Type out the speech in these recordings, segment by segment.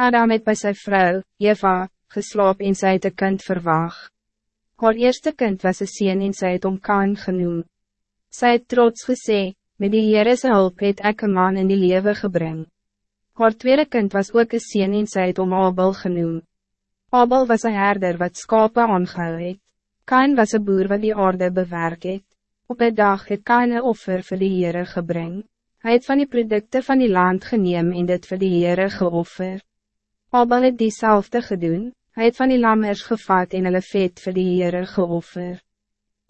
Adam het bij zijn vrouw, Eva, geslaap en sy het een kind verwaag. Haar eerste kind was een sien en sy het om Kaan genoem. Sy het trots gesê, met die Heerese hulp het ek een man in die leven gebring. Haar tweede kind was ook een sien en sy het om Abel genoem. Abel was een herder wat skape aangehou het. Kaan was een boer wat die aarde bewerk het. Op een dag het Kaan een offer vir die Heere gebring. Hij het van die producten van die land geneem en dit vir die Heere geoffer. Abel het diezelfde gedoen, hij het van die lammers gevat en hulle vet vir die Heere geoffer.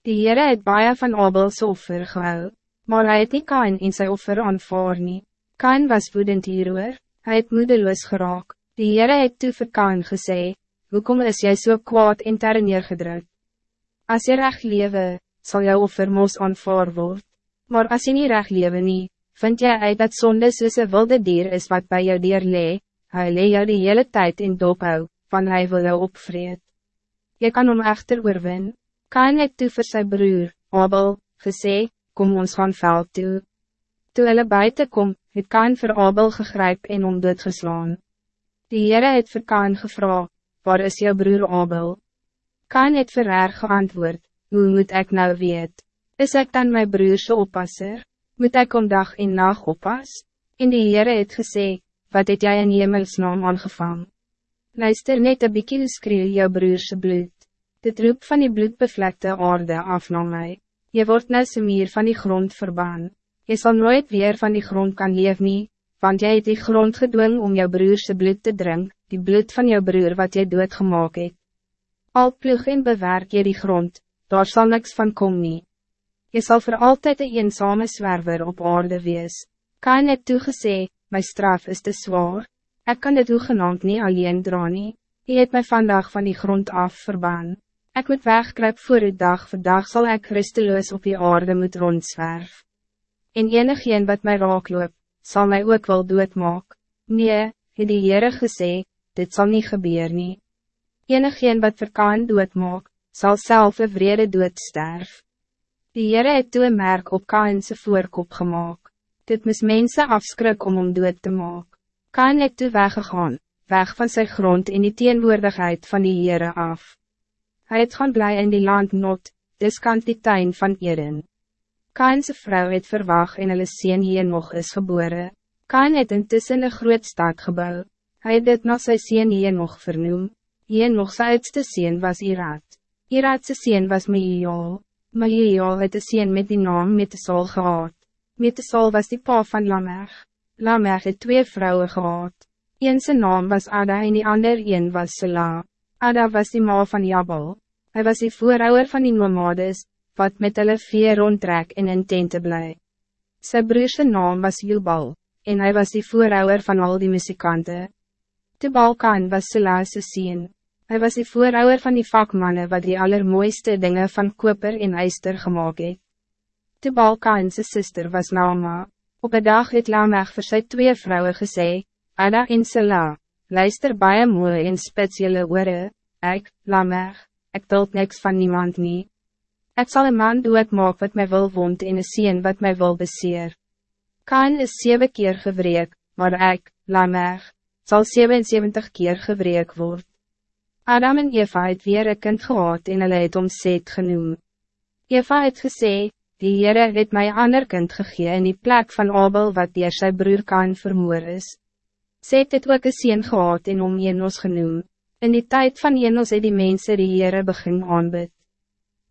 Die Heere het baie van Abels offer gehou, maar hij het nie Kain in sy offer aanvaar nie. Kain was woedend hieroor, hy het moedeloos geraak. Die Heere het toe vir Kain gesê, Hoekom is jy so kwaad en ter neergedrukt? As jy recht lewe, sal jou offer mos aanvaar word. Maar as jy nie recht lewe nie, vind jy uit dat sonde soos een wilde dier is wat bij jou dier lee, Hij lee jou die hele tijd in dophou, van hij wil jou opvreed. Je kan hem echter oorwin. Kain het toe vir sy broer, Abel, gesê, kom ons gaan veld toe. Toe hulle buiten kom, het Kain vir Abel gegryp en om geslaan. Die Heere het vir Kain gevra, waar is jou broer Abel? Kain het vir haar geantwoord, hoe moet ik nou weet? Is ik dan mijn broerse oppasser? Moet ik om dag en nacht oppas? En die Heere het gesê, wat het jij in hemelsnaam aangevang? Luister net een bykie skreeuw jou broerse bloed. Dit roep van die bloedbevlekte aarde af na my. Je wordt nou meer van die grond verbaan. Je zal nooit weer van die grond kan leef nie, want jij het die grond gedwing om jou broerse bloed te drinken, die bloed van jou broer wat jy doodgemaak het. Al ploeg en bewerk jy die grond, daar zal niks van kom nie. Je zal voor altijd een eenzame zwerver op aarde wees. Kan het toegesê, mijn straf is te zwaar. Ik kan dit hoegenaamd niet alleen dra nie. Je het mij vandaag van die grond af verbaan. Ik moet wegkruip voor u dag dag zal ik rusteloos op die aarde moet rondzwerf. En enigeen wat mij raakloop, zal mij ook wel doodmaak. Nee, het die Heere gesê, dit zal niet gebeuren. nie. Enigeen wat verkaan doodmaak, zal zelf een vrede dood sterf. Die Heere het toe een merk op Kainse voorkop gemaakt dit mis mensen afskrik om om dood te maak. Kain het toe weggegaan, weg van zijn grond in die teenwoordigheid van die Heere af. Hij het gaan blij in die land not, dis kant die tuin van Eden. Kainse vrouw het verwacht en hulle sien hier nog is geboren. Kain het intussen een groot stad gebouw. Hij het dit na sy sien hier nog vernoem. Hier nog sy uitste sien was Irat. Iratse sien was Meijaal. Meijaal het een sien met die naam met de sol gehad. Metesal was die pa van Lamech. Lamech het twee vrouwen gehad. Een zijn naam was Ada en die ander een was Sela. Ada was die ma van Jabal. Hij was die voorouder van die nomades, wat met hulle vee rondtrek en in tente bly. Sy broerse naam was Jubal, en hij was die voorouder van al die muzikante. De Balkan was Sela's sien. Hij was die voorouder van die vakmannen wat die allermooiste dingen van koper en ijster gemaakt het. De Balkaanse zuster was Naama. Op een dag het Lamech vir sy twee vrouwen gesê, Ada en Sela, luister baie mooi en spits julle oore, ek, Lamech, ek wilt niks van niemand nie. Ek sal een man dood maak wat mij wil wond en een sien wat mij wil beseer. Kaan is zeven keer gewreek, maar ek, Lamech, zal 77 keer gewreek word. Adam en Eva het weer een kind gehad en hulle het om Seth genoem. Eva het gesê, Die Heere het my ander kind gegee in die plek van Abel wat dier sy broer kan vermoor is. Sê het ook een sien gehad en om Enos genoem. In die tijd van Enos het die mensen die Heere begin aanbid.